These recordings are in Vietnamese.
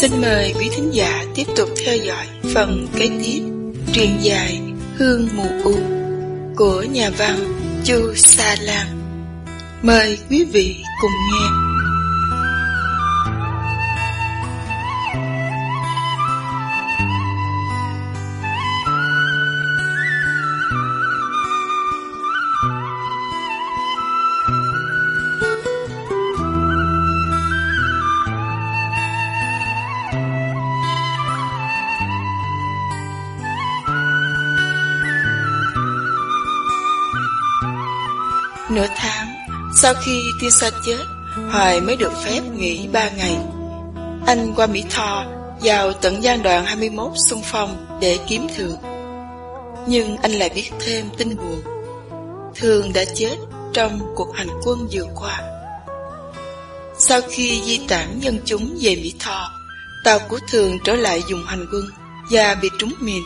Xin mời quý thính giả tiếp tục theo dõi phần kế tiếp truyền dài Hương Mù U của nhà văn Chu Sa Lan. Mời quý vị cùng nghe. Sau khi tiên sa chết, Hoài mới được phép nghỉ ba ngày. Anh qua Mỹ Tho vào tận giai đoạn 21 xung phong để kiếm thường. Nhưng anh lại biết thêm tin buồn. Thường đã chết trong cuộc hành quân vừa qua. Sau khi di tản dân chúng về Mỹ Tho, tàu của Thường trở lại dùng hành quân và bị trúng mìn.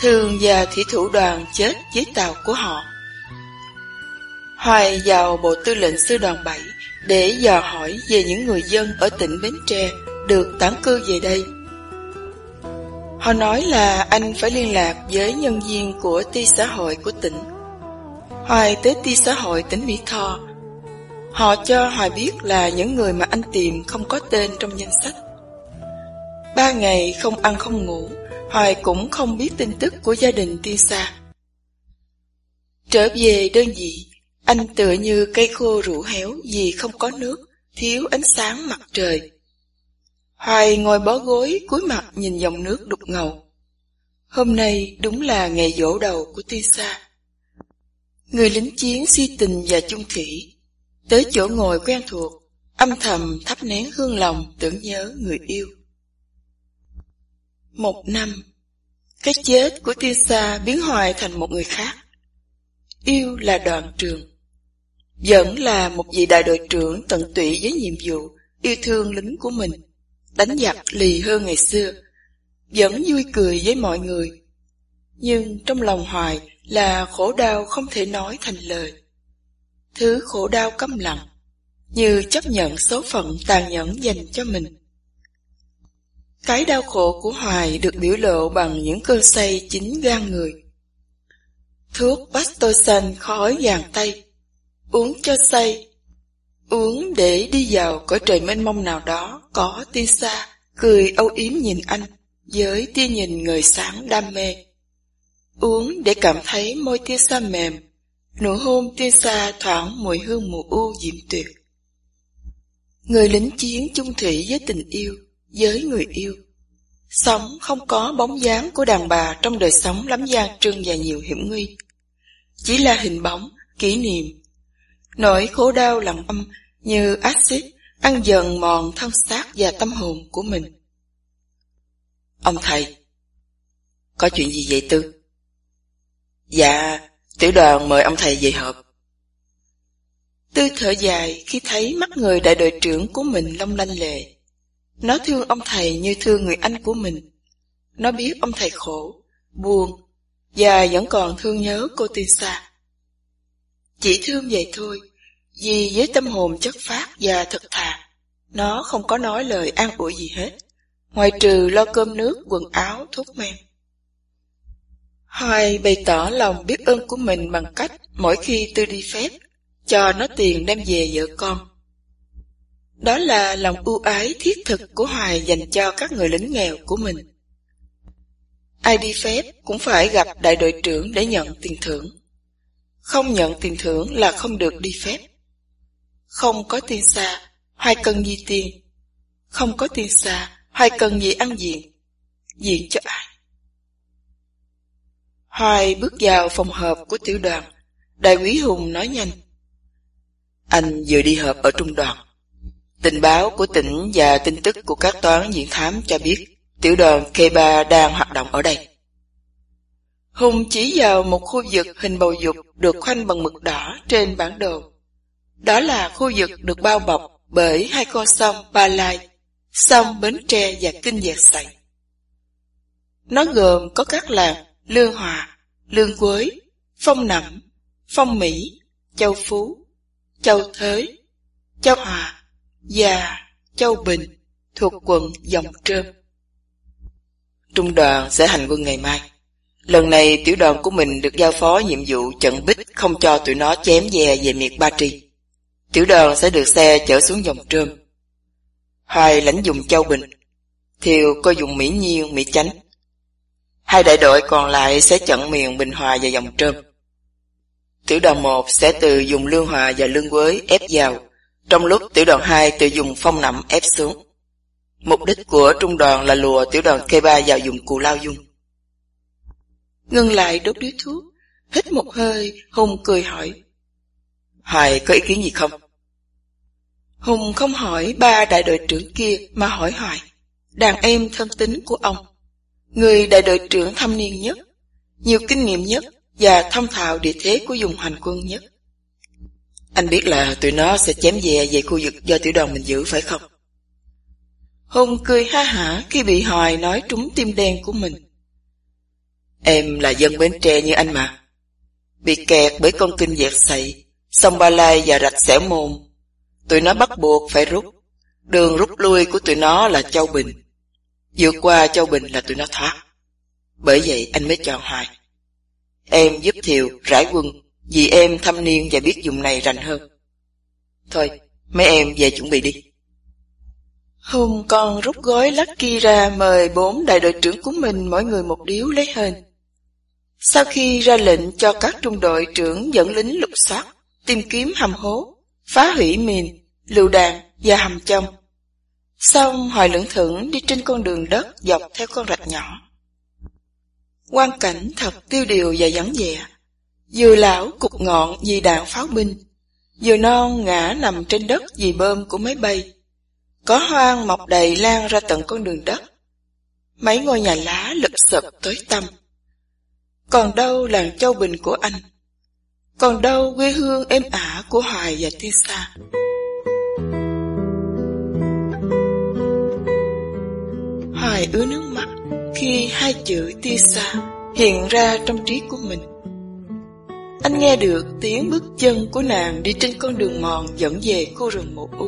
Thường và thủy thủ đoàn chết với tàu của họ. Hoài vào Bộ Tư lệnh Sư đoàn 7 để dò hỏi về những người dân ở tỉnh Bến Tre được tán cư về đây. Họ nói là anh phải liên lạc với nhân viên của ti xã hội của tỉnh. Hoài tới ti xã hội tỉnh Mỹ Tho. Họ cho Hoài biết là những người mà anh tìm không có tên trong danh sách. Ba ngày không ăn không ngủ, Hoài cũng không biết tin tức của gia đình tiên xa. Trở về đơn vị, anh tựa như cây khô rũ héo vì không có nước, thiếu ánh sáng mặt trời. Hoài ngồi bó gối cúi mặt nhìn dòng nước đục ngầu. Hôm nay đúng là ngày dỗ đầu của Tuy Sa. Người lính chiến si tình và chung thủy, tới chỗ ngồi quen thuộc, âm thầm thắp nén hương lòng tưởng nhớ người yêu. Một năm, cái chết của Tuy Sa biến Hoài thành một người khác. Yêu là đoàn trường. Vẫn là một vị đại đội trưởng tận tụy với nhiệm vụ yêu thương lính của mình, đánh giặc lì hơn ngày xưa, vẫn vui cười với mọi người. Nhưng trong lòng hoài là khổ đau không thể nói thành lời. Thứ khổ đau câm lặng, như chấp nhận số phận tàn nhẫn dành cho mình. Cái đau khổ của Hoài được biểu lộ bằng những cơn say chính gan người. Thuốc Pastosan khói vàng tay Uống cho say. Uống để đi vào cõi trời mênh mông nào đó Có tia xa Cười âu yếm nhìn anh Với tia nhìn người sáng đam mê. Uống để cảm thấy môi tia xa mềm Nụ hôn tia xa thoảng mùi hương mùa u diệm tuyệt. Người lính chiến chung thủy với tình yêu Với người yêu. Sống không có bóng dáng của đàn bà Trong đời sống lắm gian trưng và nhiều hiểm nguy. Chỉ là hình bóng, kỷ niệm Nỗi khổ đau lặng âm như axit ăn dần mòn thân xác và tâm hồn của mình. Ông thầy, có chuyện gì vậy Tư? Dạ, tiểu đoàn mời ông thầy về họp. Tư thở dài khi thấy mắt người đại đội trưởng của mình long lanh lệ. Nó thương ông thầy như thương người anh của mình. Nó biết ông thầy khổ, buồn, và vẫn còn thương nhớ cô tiên xa. Chỉ thương vậy thôi, vì với tâm hồn chất phát và thật thà, nó không có nói lời an ủi gì hết, ngoài trừ lo cơm nước, quần áo, thuốc men. Hoài bày tỏ lòng biết ơn của mình bằng cách mỗi khi tư đi phép, cho nó tiền đem về vợ con. Đó là lòng ưu ái thiết thực của Hoài dành cho các người lính nghèo của mình. Ai đi phép cũng phải gặp đại đội trưởng để nhận tiền thưởng. Không nhận tiền thưởng là không được đi phép. Không có tiền xa, hoài cần gì tiền? Không có tiền xa, hoài cần gì ăn diện? Diện cho ai? Hoài bước vào phòng họp của tiểu đoàn. Đại quý Hùng nói nhanh. Anh vừa đi họp ở trung đoàn. Tình báo của tỉnh và tin tức của các toán diện thám cho biết tiểu đoàn K3 đang hoạt động ở đây. Hùng chỉ vào một khu vực hình bầu dục được khoanh bằng mực đỏ trên bản đồ. Đó là khu vực được bao bọc bởi hai con sông Ba Lai, sông Bến Tre và Kinh Dạc Sậy. Nó gồm có các làng Lương Hòa, Lương Quới, Phong Nẩm, Phong Mỹ, Châu Phú, Châu Thới, Châu Hòa và Châu Bình thuộc quận Dòng Trơm. Trung đoàn sẽ hành quân ngày mai. Lần này tiểu đoàn của mình được giao phó nhiệm vụ chặn bích không cho tụi nó chém dè về miệt Ba Tri. Tiểu đoàn sẽ được xe chở xuống dòng trơm. Hai lãnh dùng Châu Bình, Thiều coi dùng Mỹ Nhiêu, Mỹ Chánh. Hai đại đội còn lại sẽ chặn miền Bình Hòa và dòng trơm. Tiểu đoàn 1 sẽ từ dùng Lương Hòa và Lương Quới ép vào, trong lúc tiểu đoàn 2 từ dùng Phong Nậm ép xuống. Mục đích của trung đoàn là lùa tiểu đoàn K3 vào dùng Cù Lao Dung. ngưng lại đốt điếu thuốc, hít một hơi, Hùng cười hỏi. Hoài có ý kiến gì không? Hùng không hỏi ba đại đội trưởng kia mà hỏi Hoài, đàn em thân tính của ông. Người đại đội trưởng thâm niên nhất, nhiều kinh nghiệm nhất và thông thạo địa thế của dùng hành quân nhất. Anh biết là tụi nó sẽ chém về về khu vực do tiểu đoàn mình giữ phải không? Hùng cười ha hả khi bị Hoài nói trúng tim đen của mình. Em là dân Bến Tre như anh mà. Bị kẹt bởi con kinh dẹt sậy, sông Ba Lai và rạch xẻo môn. Tụi nó bắt buộc phải rút. Đường rút lui của tụi nó là Châu Bình. Vượt qua Châu Bình là tụi nó thoát. Bởi vậy anh mới chọn Hoài. Em giúp Thiều rải quân vì em thâm niên và biết dùng này rành hơn. Thôi, mấy em về chuẩn bị đi. Hùng còn rút gói Lucky ra mời bốn đại đội trưởng của mình mỗi người một điếu lấy hên. Sau khi ra lệnh cho các trung đội trưởng dẫn lính lục soát, tìm kiếm hầm hố, phá hủy mìn, lựu đạn và hầm chông. Xong hỏi lưỡng thưởng đi trên con đường đất dọc theo con rạch nhỏ. Quan cảnh thật tiêu điều và vắng vẻ. Vừa lão cục ngọn vì đạn pháo binh, vừa non ngã nằm trên đất vì bơm của máy bay. Có hoang mọc đầy lan ra tận con đường đất. Mấy ngôi nhà lá lụp sập tối tăm. Còn đâu làng Châu Bình của anh? Còn đâu quê hương êm ả của Hoài và tisa Hoài ứa nước mắt khi hai chữ tisa hiện ra trong trí của mình. Anh nghe được tiếng bước chân của nàng đi trên con đường mòn dẫn về khu rừng mộ u.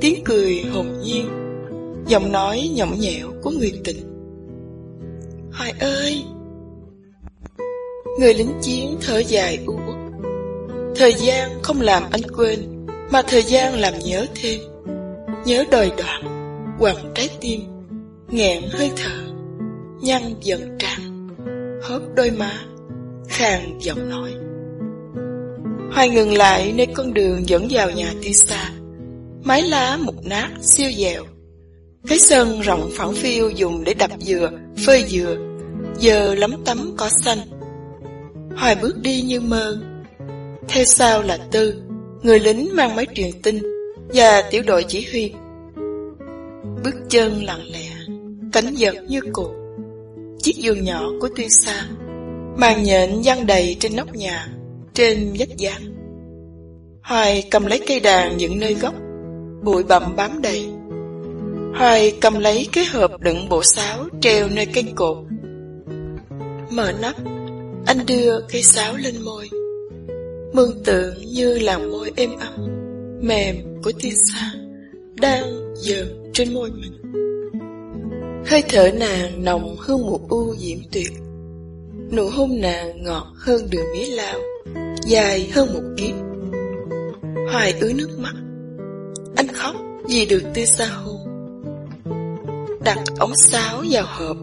Tiếng cười hồn nhiên, giọng nói nhõng nhẽo của người tình. Hoài ơi! Người lính chiến thở dài u uất. Thời gian không làm anh quên, mà thời gian làm nhớ thêm. Nhớ đời đoạn, quằn trái tim, nghẹn hơi thở, nhăn dần trán hớp đôi má, khàn giọng nói. Hoài ngừng lại nơi con đường dẫn vào nhà tiêu xa, mái lá mục nát siêu dẻo. Cái sân rộng phẳng phiêu dùng để đập dừa, phơi dừa, giờ lấm tấm cỏ xanh Hoài bước đi như mơ. Theo sau là Tư, người lính mang máy truyền tin, và tiểu đội chỉ huy. Bước chân lặng lẽ, cánh giật như cột. Chiếc giường nhỏ của Tuyên Sa, màn nhện văng đầy trên nóc nhà, trên vách giang. Hoài cầm lấy cây đàn dựng nơi góc, bụi bặm bám đầy. Hoài cầm lấy cái hộp đựng bộ sáo treo nơi cây cột. Mở nắp, anh đưa cây sáo lên môi. Mường tượng như làn môi êm ấm, Mềm của tiên sa, Đang dờn trên môi mình. Hơi thở nàng nồng hương một u diễm tuyệt. Nụ hôn nàng ngọt hơn đường mía lao, Dài hơn một kiếp. Hoài ứa nước mắt. Anh khóc vì được tư xa hôn. Đặt ống sáo vào hộp,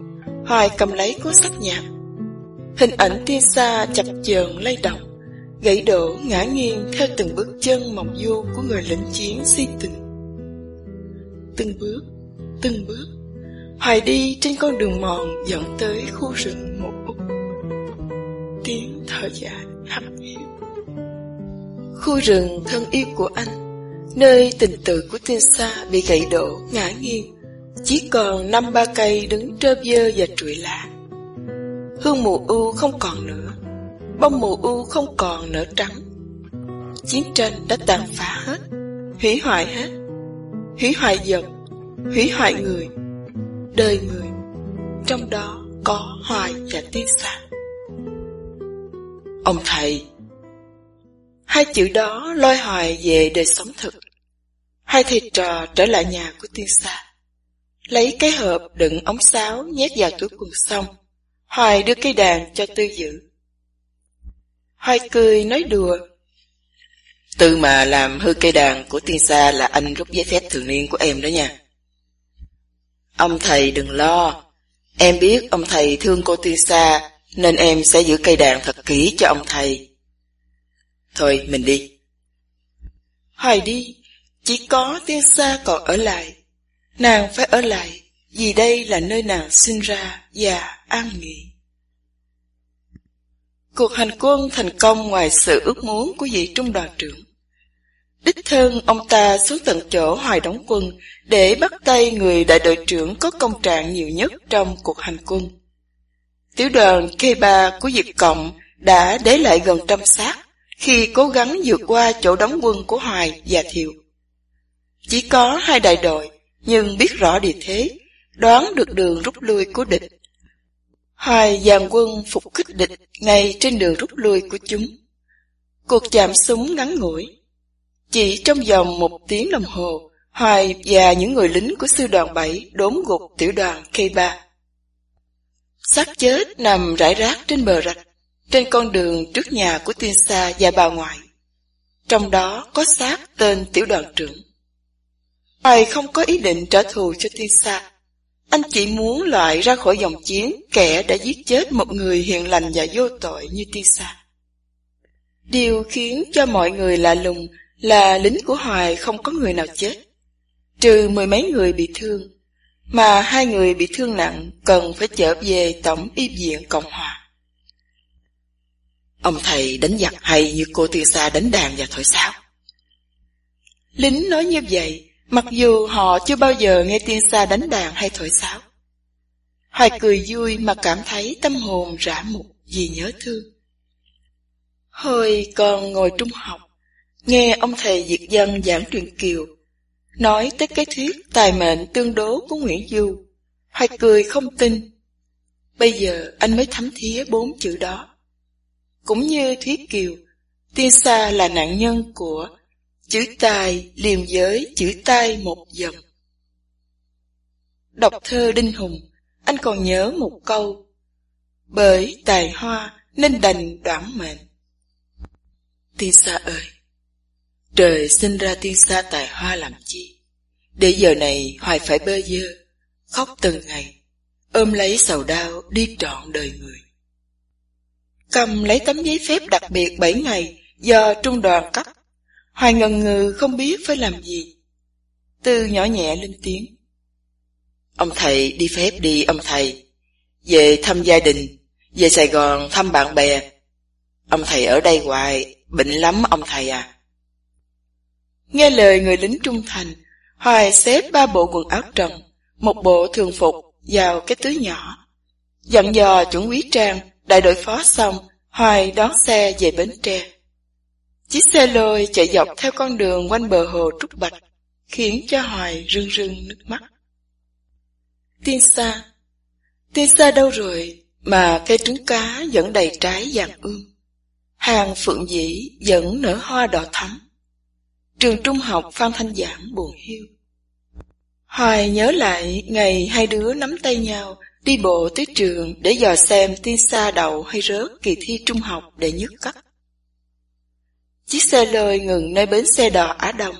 Hoài cầm lấy cuốn sách nhạc. Hình ảnh tiên xa chập chờn lay động, gãy đổ ngã nghiêng theo từng bước chân mộng du của người lính chiến si tình. Từng bước, từng bước, Hoài đi trên con đường mòn dẫn tới khu rừng một úc. Tiếng thở dài hấp hiu. Khu rừng thân yêu của anh, nơi tình tự của tiên xa bị gãy đổ ngã nghiêng, chỉ còn năm ba cây đứng trơ dơ và trụi lạc Hương mù u không còn nữa, Bông mù u không còn nở trắng. Chiến tranh đã tàn phá hết, Hủy hoại hết, Hủy hoại vật, Hủy hoại người, Đời người, Trong đó có hoài và tiên xa Ông thầy, Hai chữ đó lôi hoài về đời sống thực. Hai thầy trò trở lại nhà của tiên sa, lấy cái hộp đựng ống sáo nhét vào túi quần xong. Hoài đưa cây đàn cho Tư giữ. Hoài cười nói đùa. Tư mà làm hư cây đàn của tiên sa là anh rút giấy phép thường niên của em đó nha. Ông thầy đừng lo. Em biết ông thầy thương cô tiên sa nên em sẽ giữ cây đàn thật kỹ cho ông thầy. Thôi mình đi. Hoài đi, chỉ có tiên sa còn ở lại. Nàng phải ở lại, vì đây là nơi nàng sinh ra và an nghỉ. Cuộc hành quân thành công ngoài sự ước muốn của vị trung đoàn trưởng. Đích thân ông ta xuống tận chỗ hoài đóng quân để bắt tay người đại đội trưởng có công trạng nhiều nhất trong cuộc hành quân. Tiểu đoàn K3 của Việt Cộng đã để lại gần trăm xác khi cố gắng vượt qua chỗ đóng quân của Hoài và Thiệu. Chỉ có hai đại đội, nhưng biết rõ địa thế, đoán được đường rút lui của địch. Hoài dàn quân phục kích địch ngay trên đường rút lui của chúng. Cuộc chạm súng ngắn ngủi. Chỉ trong vòng một tiếng đồng hồ, Hoài và những người lính của sư đoàn 7 đốn gục tiểu đoàn K3. xác chết nằm rải rác trên bờ rạch trên con đường trước nhà của tiên sa và bà ngoại. Trong đó có xác tên tiểu đoàn trưởng. Hoài không có ý định trả thù cho tiên sa. Anh chỉ muốn loại ra khỏi dòng chiến kẻ đã giết chết một người hiền lành và vô tội như Tisa. Điều khiến cho mọi người lạ lùng là lính của Hoài không có người nào chết, trừ mười mấy người bị thương, mà hai người bị thương nặng cần phải trở về Tổng Y viện Cộng Hòa. Ông thầy đánh giặc hay như cô Tisa đánh đàn và thổi sáo? Lính nói như vậy, mặc dù họ chưa bao giờ nghe tiên sa đánh đàn hay thổi sáo. Hoài cười vui mà cảm thấy tâm hồn rã mục vì nhớ thương. Hồi còn ngồi trung học, nghe ông thầy Diệt Dân giảng truyền kiều, nói tới cái thuyết tài mệnh tương đố của Nguyễn Du. Hoài cười không tin. Bây giờ anh mới thấm thía bốn chữ đó. Cũng như thuyết Kiều, Tiên Sa là nạn nhân của chữ tài liềm giới chữ tai một dòng. Đọc thơ Đinh Hùng, anh còn nhớ một câu Bởi tài hoa nên đành đoạn mệnh. Tiên Sa ơi! Trời sinh ra tiên sa tài hoa làm chi? Để giờ này hoài phải bơ dơ, khóc từng ngày, ôm lấy sầu đau đi trọn đời người cầm lấy tấm giấy phép đặc biệt 7 ngày do trung đoàn cấp. Hoài ngần ngừ không biết phải làm gì. Tư nhỏ nhẹ lên tiếng. Ông thầy đi phép đi ông thầy. Về thăm gia đình, về Sài Gòn thăm bạn bè. Ông thầy ở đây hoài, bệnh lắm ông thầy à. Nghe lời người lính trung thành, Hoài xếp ba bộ quần áo trần, một bộ thường phục vào cái túi nhỏ. Dặn dò chuẩn quý trang Đại đội phó xong, Hoài đón xe về Bến Tre. Chiếc xe lôi chạy dọc theo con đường quanh bờ hồ Trúc Bạch, khiến cho Hoài rưng rưng nước mắt. Tiên xa, tiên xa đâu rồi mà cây trứng cá vẫn đầy trái vàng ương. Hàng phượng dĩ vẫn nở hoa đỏ thắm. Trường trung học Phan Thanh Giảng buồn hiu. Hoài nhớ lại ngày hai đứa nắm tay nhau đi bộ tới trường để dò xem tiên xa đầu hay rớt kỳ thi trung học để nhất cấp. Chiếc xe lơi ngừng nơi bến xe đò Á Đông.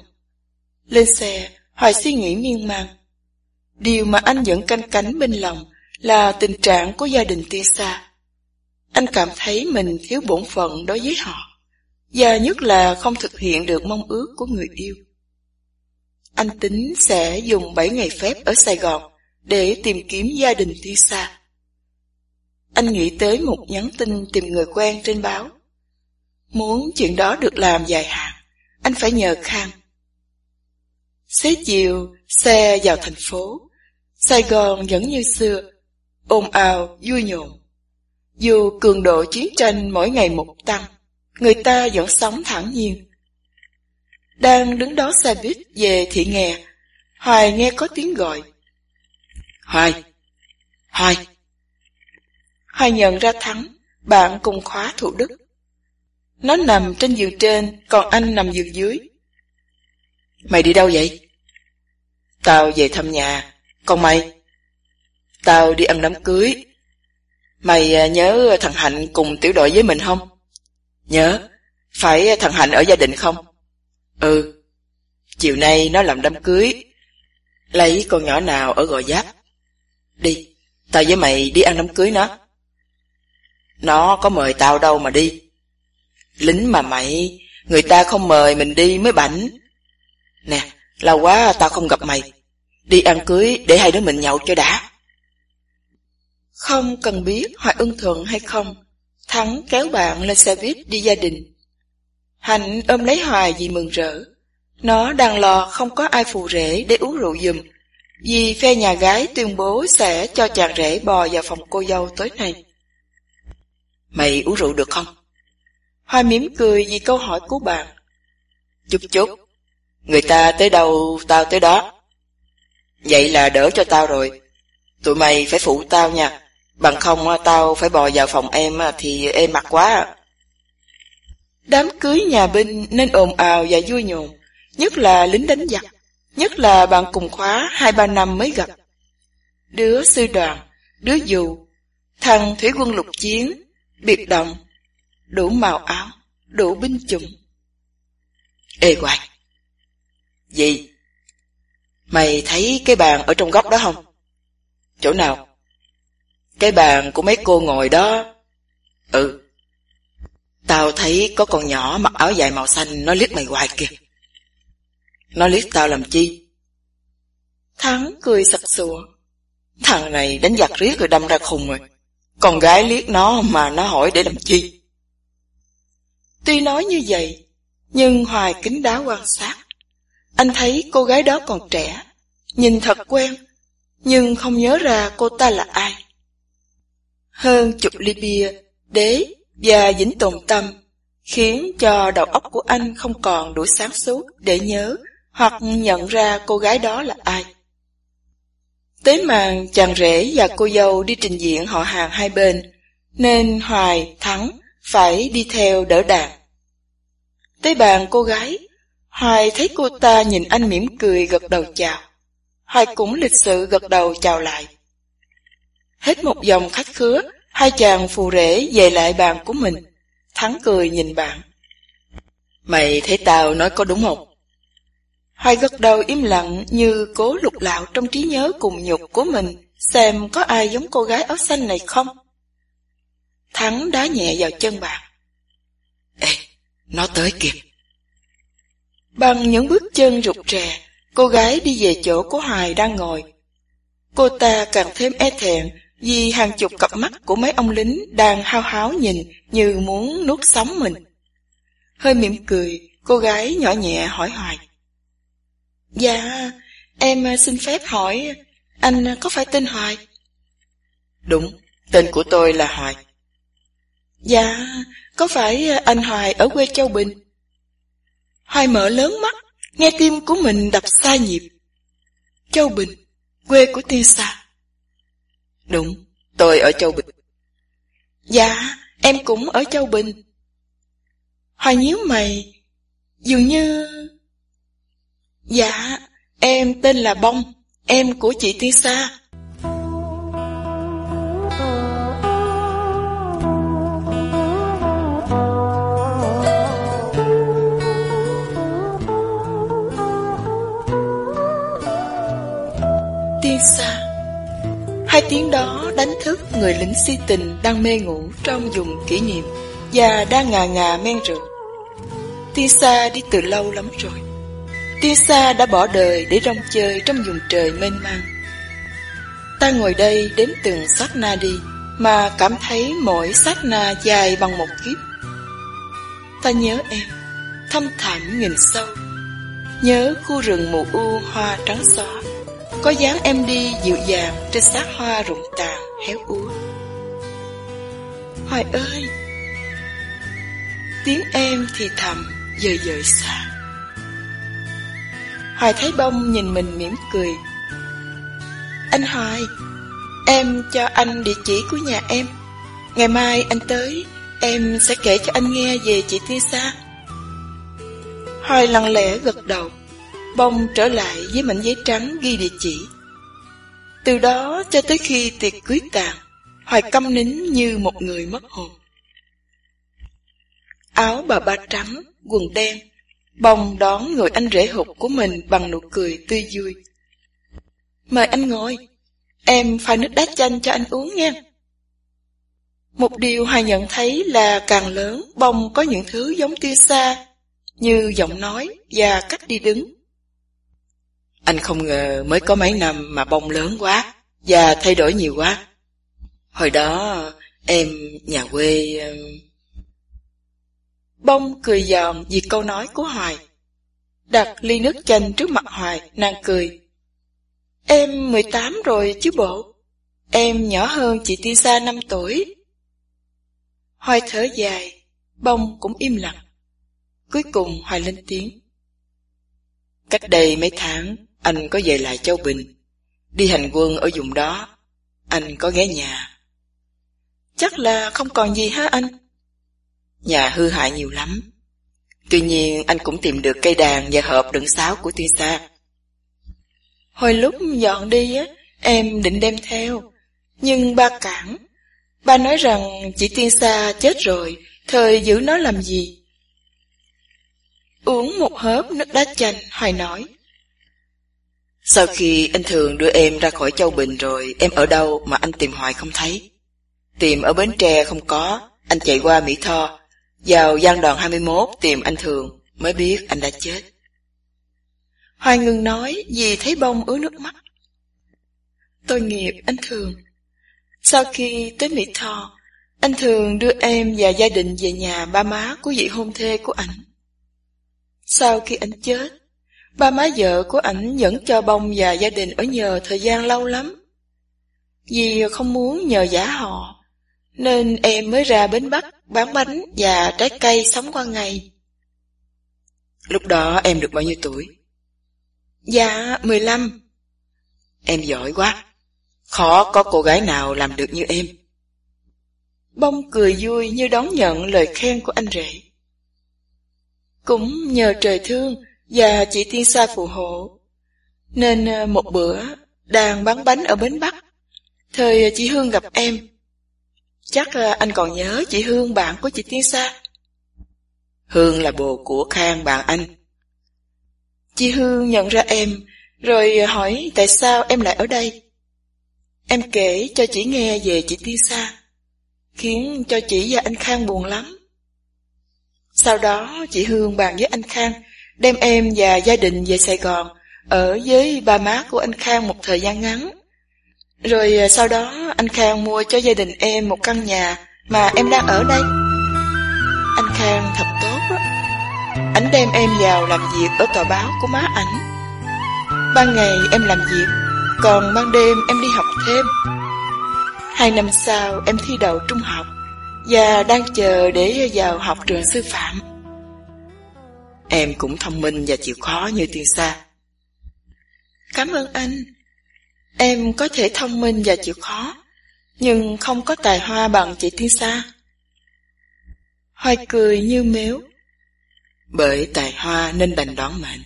Lên xe, Hoài suy nghĩ miên man. Điều mà anh vẫn canh cánh bên lòng là tình trạng của gia đình tia xa. Anh cảm thấy mình thiếu bổn phận đối với họ, và nhất là không thực hiện được mong ước của người yêu. Anh tính sẽ dùng 7 ngày phép ở Sài Gòn để tìm kiếm gia đình tia xa. Anh nghĩ tới một nhắn tin tìm người quen trên báo. Muốn chuyện đó được làm dài hạn, anh phải nhờ Khang. Xế chiều, xe vào thành phố. Sài Gòn vẫn như xưa, ồn ào, vui nhộn. Dù cường độ chiến tranh mỗi ngày một tăng, người ta vẫn sống thẳng nhiên. Đang đứng đó xe buýt về thị nghè, Hoài nghe có tiếng gọi. Hoài! Hoài! Hoài nhận ra Thắng, bạn cùng khóa Thủ Đức. Nó nằm trên giường trên, còn anh nằm giường dưới. Mày đi đâu vậy? Tao về thăm nhà, Còn mày? Tao đi ăn đám cưới. Mày à, nhớ thằng Hạnh cùng tiểu đội với mình không? Nhớ. Phải thằng Hạnh ở gia đình không? Ừ. Chiều nay nó làm đám cưới. Lấy con nhỏ nào ở gò giáp. Đi. Tao với mày đi ăn đám cưới nó. Nó có mời tao đâu mà đi. Lính mà mày, người ta không mời mình đi mới bảnh. Nè, lâu quá tao không gặp mày. Đi ăn cưới để hai đứa mình nhậu cho đã. Không cần biết Hoài ưng thuận hay không, Thắng kéo bạn lên xe buýt đi gia đình. Hạnh ôm lấy Hoài vì mừng rỡ. Nó đang lo không có ai phù rể để uống rượu giùm, vì phe nhà gái tuyên bố sẽ cho chàng rể bò vào phòng cô dâu tối nay. Mày uống rượu được không? Hoa mỉm cười vì câu hỏi của bạn. Chút chút, người ta tới đâu tao tới đó. Vậy là đỡ cho tao rồi. Tụi mày phải phụ tao nha. Bằng không tao phải bò vào phòng em thì em mặc quá. Đám cưới nhà binh nên ồn ào và vui nhộn, nhất là lính đánh giặc, nhất là bạn cùng khóa hai ba năm mới gặp. Đứa sư đoàn, đứa dù, thằng thủy quân lục chiến, biệt động, đủ màu áo, đủ binh chủng. Ê quạt! Gì? Mày thấy cái bàn ở trong góc đó không? Chỗ nào? Cái bàn của mấy cô ngồi đó. Ừ. Tao thấy có con nhỏ mặc áo dài màu xanh nó liếc mày hoài kìa. Nó liếc tao làm chi? Thắng cười sặc sùa. Thằng này đánh giặc riết rồi đâm ra khùng rồi. Con gái liếc nó mà nó hỏi để làm chi? Tuy nói như vậy, nhưng Hoài kính đáo quan sát. Anh thấy cô gái đó còn trẻ, nhìn thật quen, nhưng không nhớ ra cô ta là ai. Hơn chục ly bia, đế và dính tồn tâm khiến cho đầu óc của anh không còn đủ sáng suốt để nhớ hoặc nhận ra cô gái đó là ai. Tới màn chàng rể và cô dâu đi trình diện họ hàng hai bên, nên Hoài, Thắng phải đi theo đỡ đạn. Tới bàn cô gái, Hoài thấy cô ta nhìn anh mỉm cười gật đầu chào. Hoài cũng lịch sự gật đầu chào lại. Hết một dòng khách khứa, hai chàng phù rể về lại bàn của mình. Thắng cười nhìn bạn. Mày thấy tao nói có đúng không? Hoài gật đầu im lặng như cố lục lạo trong trí nhớ cùng nhục của mình xem có ai giống cô gái áo xanh này không. Thắng đá nhẹ vào chân bạn. Ê, nó tới kìa. Bằng những bước chân rụt rè, cô gái đi về chỗ của Hoài đang ngồi. Cô ta càng thêm e thẹn vì hàng chục cặp mắt của mấy ông lính đang hao háo nhìn như muốn nuốt sống mình. Hơi mỉm cười, cô gái nhỏ nhẹ hỏi Hoài. Dạ, em xin phép hỏi, anh có phải tên Hoài? Đúng, tên của tôi là Hoài. Dạ, có phải ờ, anh Hoài ở quê Châu Bình? Hoài mở lớn mắt, nghe tim của mình đập xa nhịp. Châu Bình, quê của tiên Sa. Đúng, tôi ở Châu Bình. Dạ, em cũng ở Châu Bình. Hoài nhíu mày, dường như... Dạ, em tên là Bông, em của chị Tiên Sa. Hai tiếng đó đánh thức người lính si tình đang mê ngủ trong vùng kỷ niệm và đang ngà ngà men rượu. Tisa Sa đi từ lâu lắm rồi. Tisa Sa đã bỏ đời để rong chơi trong vùng trời mênh mang. Ta ngồi đây đếm từng sát na đi, mà cảm thấy mỗi sát na dài bằng một kiếp. Ta nhớ em, thâm thẳm nghìn sâu, nhớ khu rừng mù u hoa trắng xóa, có dáng em đi dịu dàng trên xác hoa rụng tàn, héo úa. Hoài ơi! Tiếng em thì thầm, dời dời xa. Hoài thấy bông nhìn mình mỉm cười. Anh Hoài, em cho anh địa chỉ của nhà em. Ngày mai anh tới, em sẽ kể cho anh nghe về chị Tisa. Hoài lặng lẽ gật đầu. Bông trở lại với mảnh giấy trắng ghi địa chỉ. Từ đó cho tới khi tiệc cưới tàn, Hoài câm nín như một người mất hồn. Áo bà ba trắng, quần đen, bông đón người anh rể hụt của mình bằng nụ cười tươi vui. Mời anh ngồi, em pha nước đá chanh cho anh uống nha. Một điều Hoài nhận thấy là càng lớn, bông có những thứ giống tiêu xa, như giọng nói và cách đi đứng. Anh không ngờ mới có mấy năm mà bông lớn quá và thay đổi nhiều quá. Hồi đó em nhà quê... Um, bông cười giòn vì câu nói của Hoài. Đặt ly nước chanh trước mặt Hoài, nàng cười. Em 18 rồi chứ bộ. Em nhỏ hơn chị Tiên Sa 5 tuổi. Hoài thở dài, bông cũng im lặng. Cuối cùng Hoài lên tiếng. Cách đây mấy tháng, anh có về lại Châu Bình. Đi hành quân ở vùng đó, anh có ghé nhà. Chắc là không còn gì hả anh? Nhà hư hại nhiều lắm. Tuy nhiên anh cũng tìm được cây đàn và hộp đựng sáo của tiên sa. Hồi lúc dọn đi á, em định đem theo. Nhưng ba cản. Ba nói rằng chị tiên sa chết rồi, thời giữ nó làm gì? Uống một hớp nước đá chanh, Hoài nói. Sau khi anh Thường đưa em ra khỏi Châu Bình rồi, em ở đâu mà anh tìm hoài không thấy? Tìm ở Bến Tre không có, anh chạy qua Mỹ Tho, vào gian đoàn 21 tìm anh Thường, mới biết anh đã chết. Hoài ngừng nói vì thấy bông ứa nước mắt. Tôi nghiệp anh Thường. Sau khi tới Mỹ Tho, anh Thường đưa em và gia đình về nhà ba má của vị hôn thê của ảnh. Sau khi anh chết, ba má vợ của ảnh vẫn cho bông và gia đình ở nhờ thời gian lâu lắm. Vì không muốn nhờ giả họ, nên em mới ra bến Bắc bán bánh và trái cây sống qua ngày. Lúc đó em được bao nhiêu tuổi? Dạ, 15. Em giỏi quá. Khó có cô gái nào làm được như em. Bông cười vui như đón nhận lời khen của anh rể. Cũng nhờ trời thương và chị tiên sa phù hộ, nên ờ, một bữa đang bán bánh ở bến Bắc, thời ờ, chị Hương gặp em. Chắc anh còn nhớ chị Hương bạn của chị tiên sa. Hương là bồ của Khang bạn anh. Chị Hương nhận ra em, rồi ờ, hỏi tại sao em lại ở đây. Em kể cho chị nghe về chị tiên sa, khiến cho chị và anh Khang buồn lắm. Sau đó chị Hương bàn với anh Khang đem em và gia đình về Sài Gòn ở với ba má của anh Khang một thời gian ngắn. Rồi à, sau đó anh Khang mua cho gia đình em một căn nhà mà em đang ở đây. Anh Khang thật tốt đó. Anh đem em vào làm việc ở tòa báo của má ảnh. Ban ngày em làm việc, còn ban đêm em đi học thêm. Hai năm sau em thi đậu trung học và đang chờ để vào học trường sư phạm. Em cũng thông minh và chịu khó như tiên sa. Cảm ơn anh. Em có thể thông minh và chịu khó, nhưng không có tài hoa bằng chị tiên sa. Hoài cười như mếu. Bởi tài hoa nên đành đón mệnh.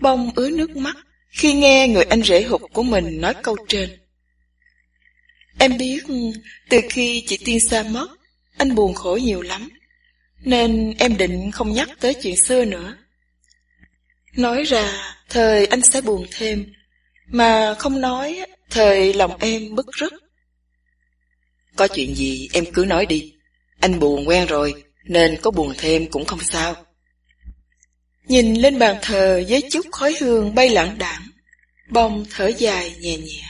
Bông ứa nước mắt khi nghe người anh rể hụt của mình nói câu trên. Em biết từ khi chị Tiên Sa mất, anh buồn khổ nhiều lắm, nên em định không nhắc tới chuyện xưa nữa. Nói ra, thời anh sẽ buồn thêm, mà không nói, thời lòng em bức rứt. Có chuyện gì em cứ nói đi, anh buồn quen rồi, nên có buồn thêm cũng không sao. Nhìn lên bàn thờ với chút khói hương bay lãng đảng, bông thở dài nhẹ nhẹ.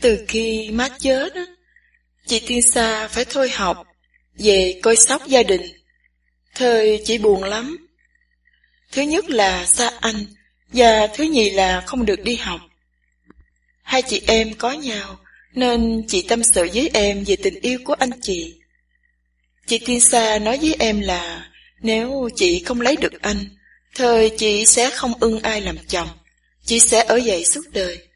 Từ khi má chết, chị Tiên Sa phải thôi học, về coi sóc gia đình. Thời chỉ buồn lắm. Thứ nhất là xa anh, và thứ nhì là không được đi học. Hai chị em có nhau, nên chị tâm sự với em về tình yêu của anh chị. Chị Tiên Sa nói với em là nếu chị không lấy được anh, thời chị sẽ không ưng ai làm chồng, chị sẽ ở dậy suốt đời.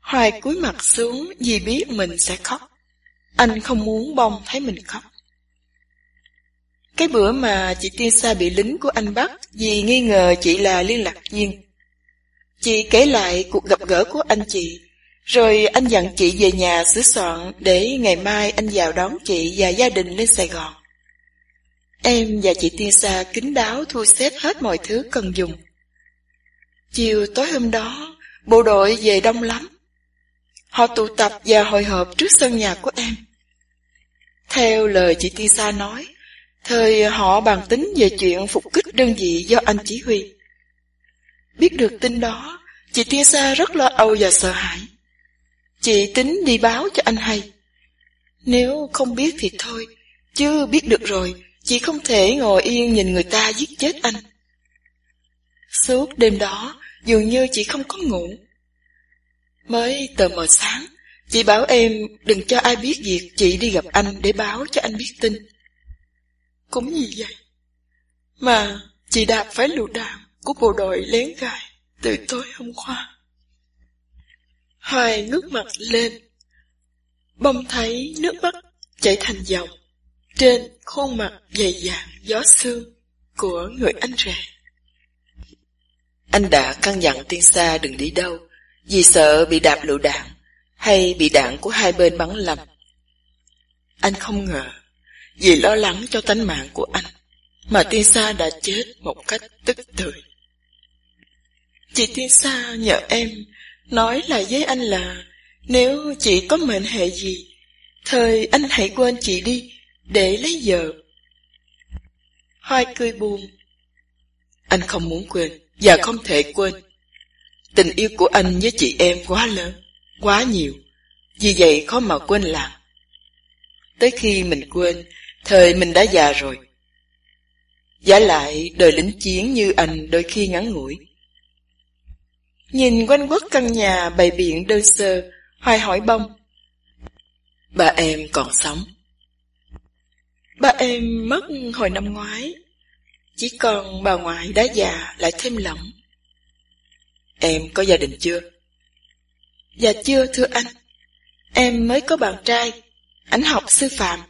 Hoài cúi mặt xuống vì biết mình sẽ khóc. Anh không muốn bông thấy mình khóc. Cái bữa mà chị Tiên Sa bị lính của anh bắt vì nghi ngờ chị là liên lạc viên. Chị kể lại cuộc gặp gỡ của anh chị, rồi anh dặn chị về nhà sửa soạn để ngày mai anh vào đón chị và gia đình lên Sài Gòn. Em và chị Tiên Sa kính đáo thu xếp hết mọi thứ cần dùng. Chiều tối hôm đó, bộ đội về đông lắm. Họ tụ tập và hồi họp trước sân nhà của em. Theo lời chị Tiên Sa nói, thời họ bàn tính về chuyện phục kích đơn vị do anh chỉ huy. Biết được tin đó, chị Tiên Sa rất lo âu và sợ hãi. Chị tính đi báo cho anh hay. Nếu không biết thì thôi, chứ biết được rồi, chị không thể ngồi yên nhìn người ta giết chết anh. Suốt đêm đó, dường như chị không có ngủ. Mới tờ mờ sáng, chị bảo em đừng cho ai biết việc chị đi gặp anh để báo cho anh biết tin. Cũng như vậy. Mà chị đạp phải lựu đạn của bộ đội lén gai từ tối hôm qua. Hoài ngước mặt lên, bông thấy nước mắt chảy thành dòng trên khuôn mặt dày dạn gió sương của người anh rể. Anh đã căn dặn tiên xa đừng đi đâu, vì sợ bị đạp lựu đạn, hay bị đạn của hai bên bắn lầm. Anh không ngờ, vì lo lắng cho tánh mạng của anh, mà tiên sa đã chết một cách tức tưởi. Chị tiên sa nhờ em nói lại với anh là nếu chị có mệnh hệ gì, thời anh hãy quên chị đi để lấy vợ. Hoài cười buồn. Anh không muốn quên và không thể quên. Tình yêu của anh với chị em quá lớn, quá nhiều, vì vậy khó mà quên làm. Tới khi mình quên, thời mình đã già rồi. Giả lại đời lính chiến như anh đôi khi ngắn ngủi. Nhìn quanh quất căn nhà bày biện đơn sơ, Hoài hỏi bông. Ba em còn sống. Ba em mất hồi năm ngoái. Chỉ còn bà ngoại đã già lại thêm lỏng. Em có gia đình chưa? Dạ chưa thưa anh. Em mới có bạn trai. Anh học sư phạm.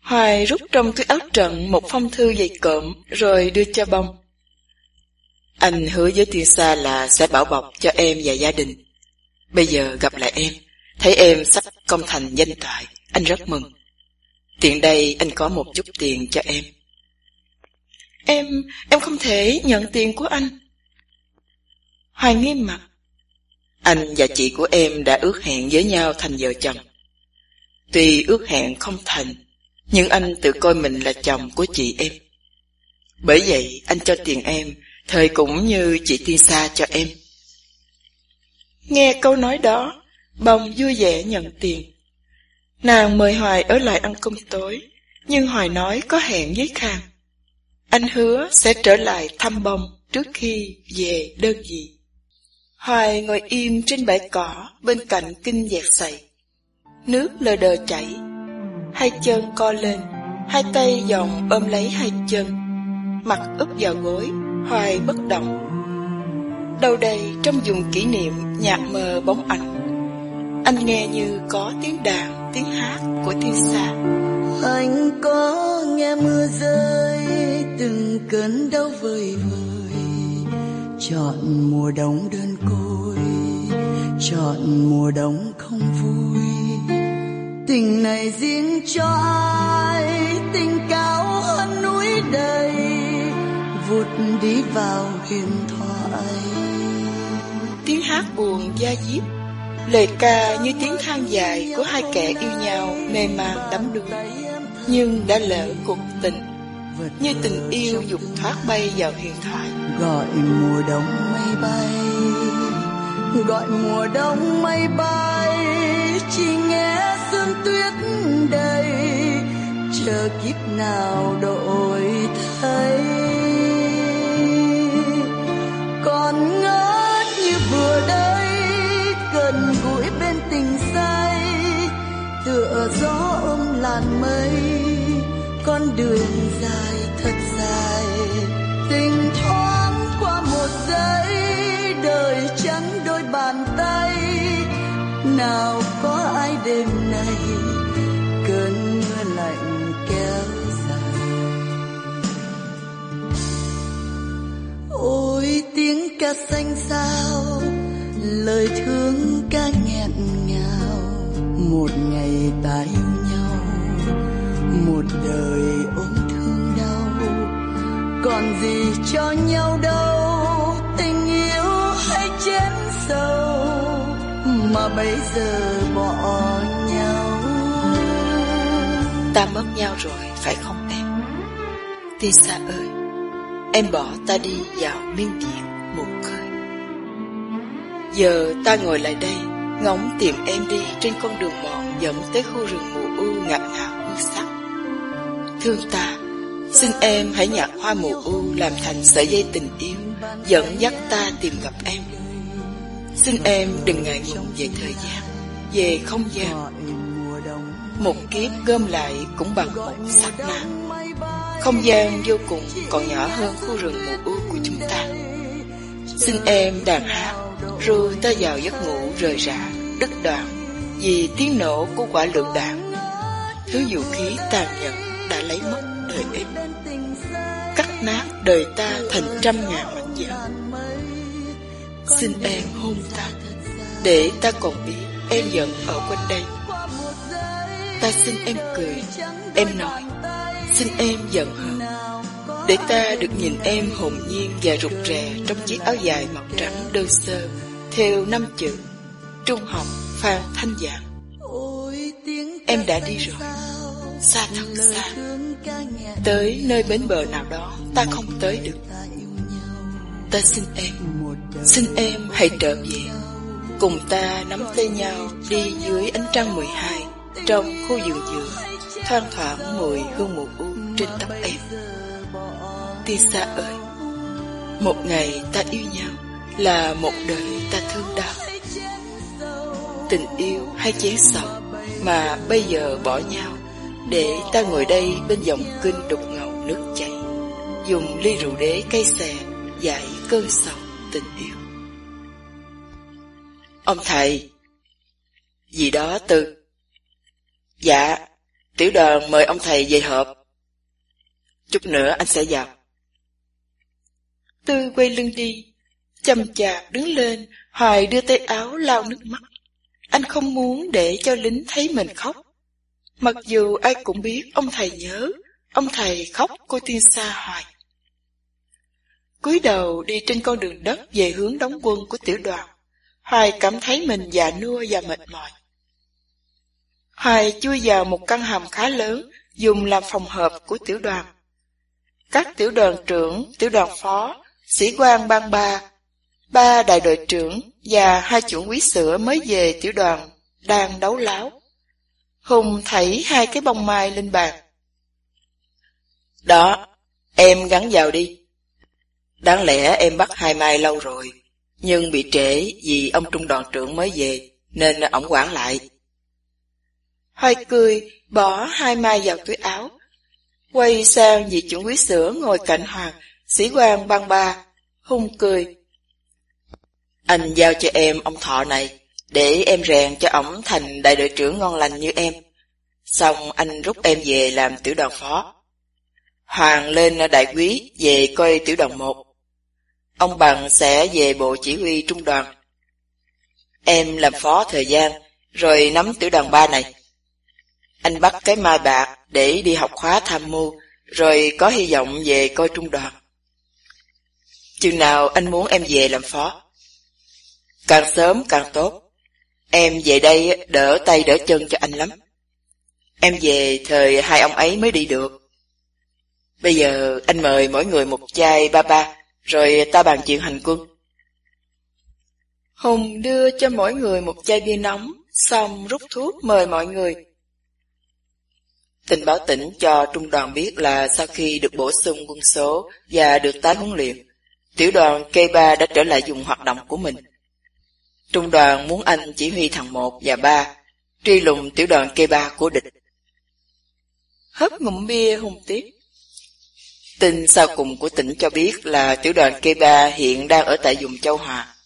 Hoài rút trong túi áo trận một phong thư dày cộm rồi đưa cho bông. Anh hứa với Tiên xa là sẽ bảo bọc cho em và gia đình. Bây giờ gặp lại em, thấy em sắp công thành danh toại, anh rất mừng. Tiện đây anh có một chút tiền cho em. Em, em không thể nhận tiền của anh. Hoài nghiêm mặt. Anh và chị của em đã ước hẹn với nhau thành vợ chồng. Tuy ước hẹn không thành, nhưng anh tự coi mình là chồng của chị em. Bởi vậy anh cho tiền em, thời cũng như chị tiên xa cho em. Nghe câu nói đó, bông vui vẻ nhận tiền. Nàng mời Hoài ở lại ăn cơm tối, nhưng Hoài nói có hẹn với Khang. Anh hứa sẽ trở lại thăm bông trước khi về đơn vị. Hoài ngồi im trên bãi cỏ bên cạnh kinh dẹt sậy. Nước lờ đờ chảy, hai chân co lên, hai tay vòng ôm lấy hai chân, mặt úp vào gối, Hoài bất động. Đầu đây trong vùng kỷ niệm nhạt mờ bóng ảnh, anh nghe như có tiếng đàn, tiếng hát của thiên xa. Anh có nghe mưa rơi từng cơn đau vơi vơi, chọn mùa đông đơn côi, chọn mùa đông không vui. Tình này riêng cho ai, tình cao hơn núi đầy, vụt đi vào huyền thoại. Tiếng hát buồn da diết Lời ca như tiếng than dài của hai kẻ yêu nhau mê man đắm đuối Nhưng đã lỡ cuộc tình như tình yêu dục thoát bay vào huyền thoại. Gọi mùa đông mây bay Gọi mùa đông mây bay. Chỉ nghe sương tuyết đầy Chờ kiếp nào đổi thay. Còn ngất như vừa đây gần gũi bên tình say tựa gió ôm làn mây con đường dài thật dài. Tình thoáng qua một giây đời trắng đôi bàn tay. Nào có ai đêm nay cơn mưa lạnh kéo dài? Ôi, tiếng ca xanh sao lời thương ca nghẹn ngào. Một ngày tái nhau một đời ôm thương đau còn gì cho nhau đâu, tình yêu hay chém sâu, mà bây giờ bỏ nhau. Ta mất nhau rồi, phải không em? Tisa ơi, Em bỏ ta đi vào miên điện một khơi. Giờ ta ngồi lại đây, Ngóng tìm em đi trên con đường mòn Dẫn tới khu rừng mù u ngập ngào hương sắc Thương ta Xin em hãy nhặt hoa mù u Làm thành sợi dây tình yêu, Dẫn dắt ta tìm gặp em. Xin em đừng ngại ngùng về thời gian, Về không gian. Một kiếp gom lại cũng bằng một sát na. Không gian vô cùng còn nhỏ hơn khu rừng mù u của chúng ta. Xin em đàn hát Rồi ta vào giấc ngủ rời rã, Đứt đoạn, Vì tiếng nổ của quả lựu đạn. Thứ vũ khí tàn nhẫn. Đã lấy mất đời em Cắt nát đời ta thành trăm ngàn mảnh vỡ. Xin em hôn ta, Để ta còn biết Em vẫn ở quanh đây. Ta xin em cười, Em nói, Xin em giận hờn. Để ta được nhìn em hồn nhiên và rụt rè Trong chiếc áo dài màu trắng đơn sơ, Theo năm chữ Trung học Phan Thanh Giảng. Em đã đi rồi. Xa thật xa. Tới nơi bến bờ nào đó Ta không tới được. Ta xin em Xin em hãy trở về. Cùng ta nắm tay nhau Đi dưới ánh trăng 12 Trong khu vườn dừa thoang thoảng mùi hương mù u trên tóc em. Tisa ơi Một ngày ta yêu nhau Là một đời ta thương đau. Tình yêu hay chén sầu Mà bây giờ bỏ nhau để ta ngồi đây bên dòng kinh đục ngầu nước chảy Dùng ly rượu đế cây xè Giải cơn sầu tình yêu Ông thầy Gì đó từ Dạ Tiểu đoàn mời ông thầy về họp. Chút nữa anh sẽ vào. Tư quay lưng đi, chầm chạp đứng lên, Hoài đưa tay áo lau nước mắt. Anh không muốn để cho lính thấy mình khóc. Mặc dù ai cũng biết ông thầy nhớ, ông thầy khóc cô tiên xa hoài. cúi đầu đi trên con đường đất về hướng đóng quân của tiểu đoàn. Hoài cảm thấy mình già nua và mệt mỏi. Hoài chui vào một căn hầm khá lớn, dùng làm phòng họp của tiểu đoàn. Các tiểu đoàn trưởng, tiểu đoàn phó, sĩ quan ban ba, ba đại đội trưởng và hai chuẩn quý sữa mới về tiểu đoàn đang đấu láo. Hùng thảy hai cái bông mai lên bàn. Đó, em gắn vào đi. Đáng lẽ em bắt hai mai lâu rồi, nhưng bị trễ vì ông trung đoàn trưởng mới về, nên ổng quản lại. Hoài cười, bỏ hai mai vào túi áo. Quay sang vị chuẩn quý sữa ngồi cạnh Hoàng, sĩ quan băng ba, hung cười. Anh giao cho em ông thọ này, để em rèn cho ổng thành đại đội trưởng ngon lành như em. Xong anh rút em về làm tiểu đoàn phó. Hoàng lên đại quý về coi tiểu đoàn một. Ông Bằng sẽ về bộ chỉ huy trung đoàn. Em làm phó thời gian, rồi nắm tiểu đoàn ba này. Anh bắt cái mai bạc để đi học khóa tham mưu, rồi có hy vọng về coi trung đoàn. Chừng nào anh muốn em về làm phó? Càng sớm càng tốt. Em về đây đỡ tay đỡ chân cho anh lắm. Em về thời hai ông ấy mới đi được. Bây giờ anh mời mỗi người một chai ba ba, rồi ta bàn chuyện hành quân. Hùng đưa cho mỗi người một chai bia nóng, xong rút thuốc mời mọi người. Tình báo tỉnh cho trung đoàn biết là sau khi được bổ sung quân số và được tái huấn luyện, tiểu đoàn K3 đã trở lại dùng hoạt động của mình. Trung đoàn muốn anh chỉ huy thằng 1 và 3, truy lùng tiểu đoàn K3 của địch. Hớp ngụm bia hùng tiếp. Tin sau cùng của tỉnh cho biết là tiểu đoàn K3 hiện đang ở tại vùng Châu Hòa.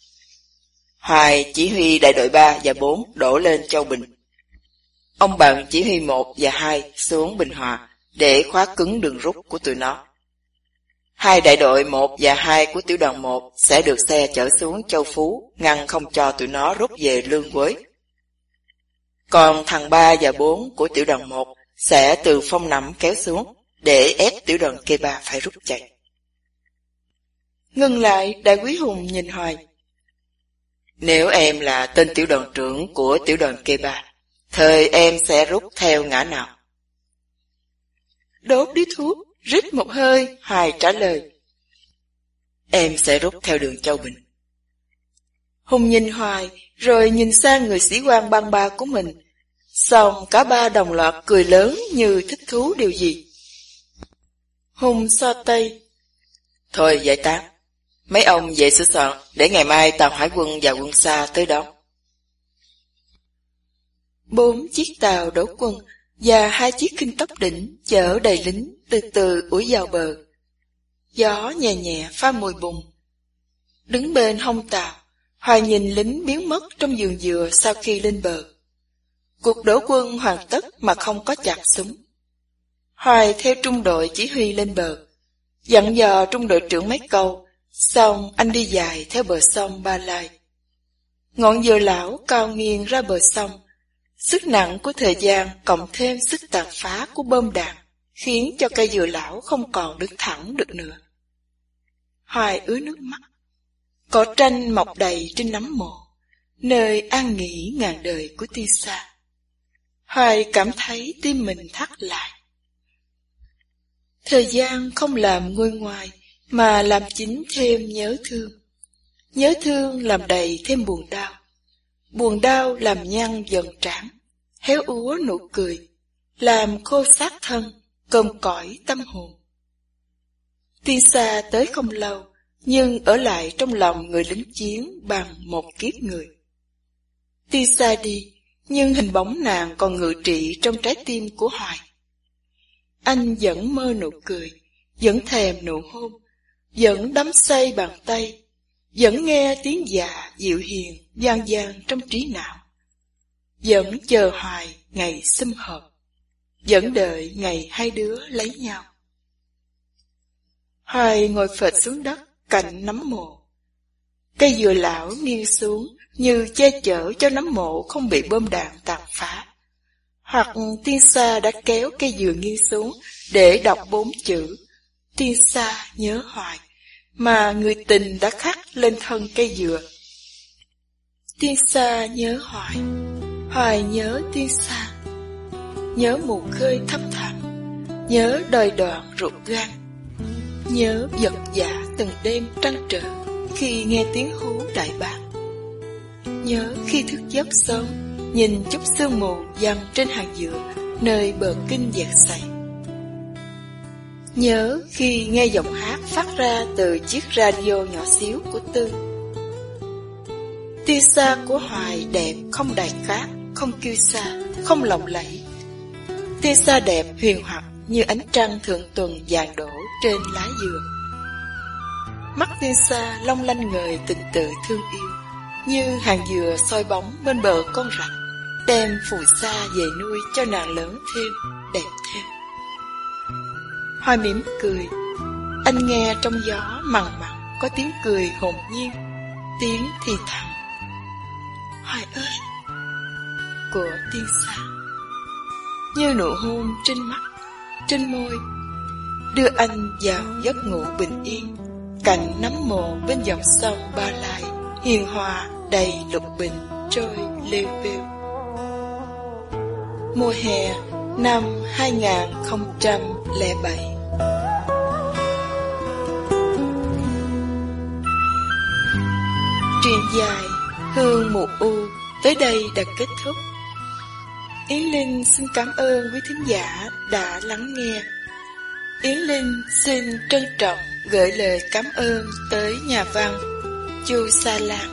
Hoài chỉ huy đại đội 3 và 4 đổ lên Châu Bình. Ông bạn chỉ huy 1 và 2 xuống Bình Hòa để khóa cứng đường rút của tụi nó. Hai đại đội 1 và 2 của tiểu đoàn 1 sẽ được xe chở xuống Châu Phú, ngăn không cho tụi nó rút về Lương Quế. Còn thằng 3 và 4 của tiểu đoàn 1 sẽ từ phong nắm kéo xuống, để ép tiểu đoàn K3 phải rút chạy. Ngừng lại, đại quý Hùng nhìn Hoài. Nếu em là tên tiểu đoàn trưởng của tiểu đoàn K3, thời em sẽ rút theo ngã nào? Đốt điếu thuốc, rít một hơi, Hoài trả lời. Em sẽ rút theo đường Châu Bình. Hùng nhìn Hoài, rồi nhìn sang người sĩ quan băng ba của mình. Xong cả ba đồng loạt cười lớn như thích thú điều gì. Hùng so tay. Thôi giải tán. Mấy ông về sửa soạn để ngày mai tàu hải quân và quân xa tới đó. Bốn chiếc tàu đổ quân và hai chiếc kinh tốc đỉnh chở đầy lính từ từ ủi vào bờ. Gió nhẹ nhẹ pha mùi bùn. Đứng bên hông tàu, Hoài nhìn lính biến mất trong vườn dừa sau khi lên bờ. Cuộc đổ quân hoàn tất mà không có chặt súng. Hoài theo trung đội chỉ huy lên bờ, dặn dò trung đội trưởng mấy câu, xong anh đi dài theo bờ sông Ba Lai. Ngọn dừa lão cao nghiêng ra bờ sông, sức nặng của thời gian cộng thêm sức tàn phá của bom đạn, khiến cho cây dừa lão không còn đứng thẳng được nữa. Hoài ứa nước mắt. Cỏ tranh mọc đầy trên nấm mồ, nơi an nghỉ ngàn đời của tiên xa. Hoài cảm thấy tim mình thắt lại. Thời gian không làm nguôi ngoài, mà làm chính thêm nhớ thương. Nhớ thương làm đầy thêm buồn đau. Buồn đau làm nhăn dần trán, héo úa nụ cười, làm khô xác thân, cơm cõi tâm hồn. Tiên xa tới không lâu, nhưng ở lại trong lòng người lính chiến bằng một kiếp người. Tiên xa đi, nhưng hình bóng nàng còn ngự trị trong trái tim của Hoài. Anh vẫn mơ nụ cười, vẫn thèm nụ hôn, vẫn đắm say bàn tay, vẫn nghe tiếng dạ dịu hiền gian gian trong trí não. Vẫn chờ hoài ngày xâm hợp vẫn đợi ngày hai đứa lấy nhau. Hoài ngồi phệt xuống đất cạnh nấm mộ. Cây dừa lão nghiêng xuống như che chở cho nấm mộ không bị bom đạn tàn phá. Hoặc tiên sa đã kéo cây dừa nghiêng xuống để đọc bốn chữ Tiên sa nhớ hoài, mà người tình đã khắc lên thân cây dừa. Tiên sa nhớ hoài, hoài nhớ tiên sa nhớ mù khơi thấp thẳm, nhớ đời đoạn ruột gan, nhớ giật giả dạ từng đêm trăng trở khi nghe tiếng hú đại bác. Nhớ khi thức giấc sớm, nhìn chút sương mù dằn trên hàng dừa, nơi bờ kinh dạt sậy. Nhớ khi nghe giọng hát phát ra từ chiếc radio nhỏ xíu của Tư. Tia xa của Hoài đẹp không đài cát, không kêu xa, không lộng lẫy. Tia xa đẹp huyền hoặc như ánh trăng thượng tuần vàng đổ trên lá dừa. Mắt tiên xa long lanh người tình tự thương yêu, như hàng dừa soi bóng bên bờ con rạch, đem phù sa về nuôi cho nàng lớn thêm, đẹp thêm. Hoa mỉm cười Anh nghe trong gió mặn mặn Có tiếng cười hồn nhiên Tiếng thì thầm Hoài ơi Của tiên xa như nụ hôn trên mắt, Trên môi. Đưa anh vào giấc ngủ bình yên Cạnh nắm mồ bên dòng sông Ba Lai, Hiền hòa, đầy lục bình Trôi lêu bêu. Mùa hè năm 2007 Truyền dài Hương mù u tới đây đã kết thúc. Yến Linh xin cảm ơn quý thính giả đã lắng nghe. Yến Linh xin trân trọng gửi lời cảm ơn tới nhà văn Chu Sa Lan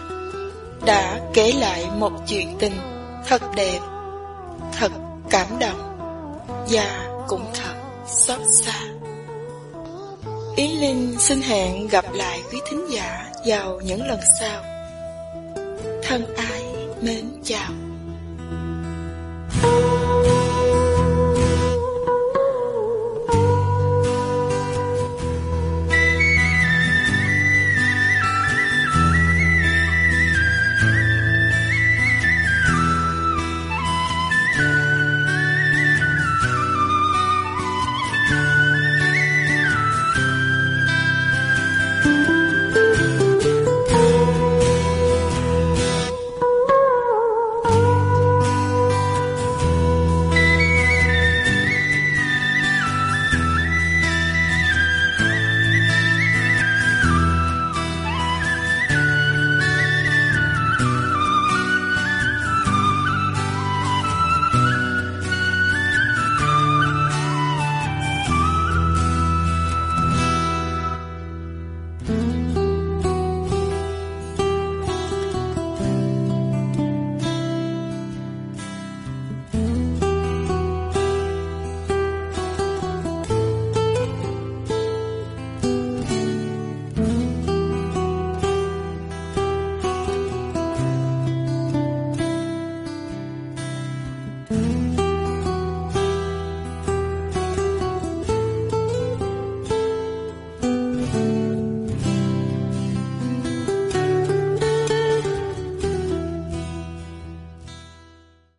đã kể lại một chuyện tình thật đẹp, thật cảm động và cũng thật xót xa. Yến Linh xin hẹn gặp lại quý thính giả vào những lần sau thân ái mến chào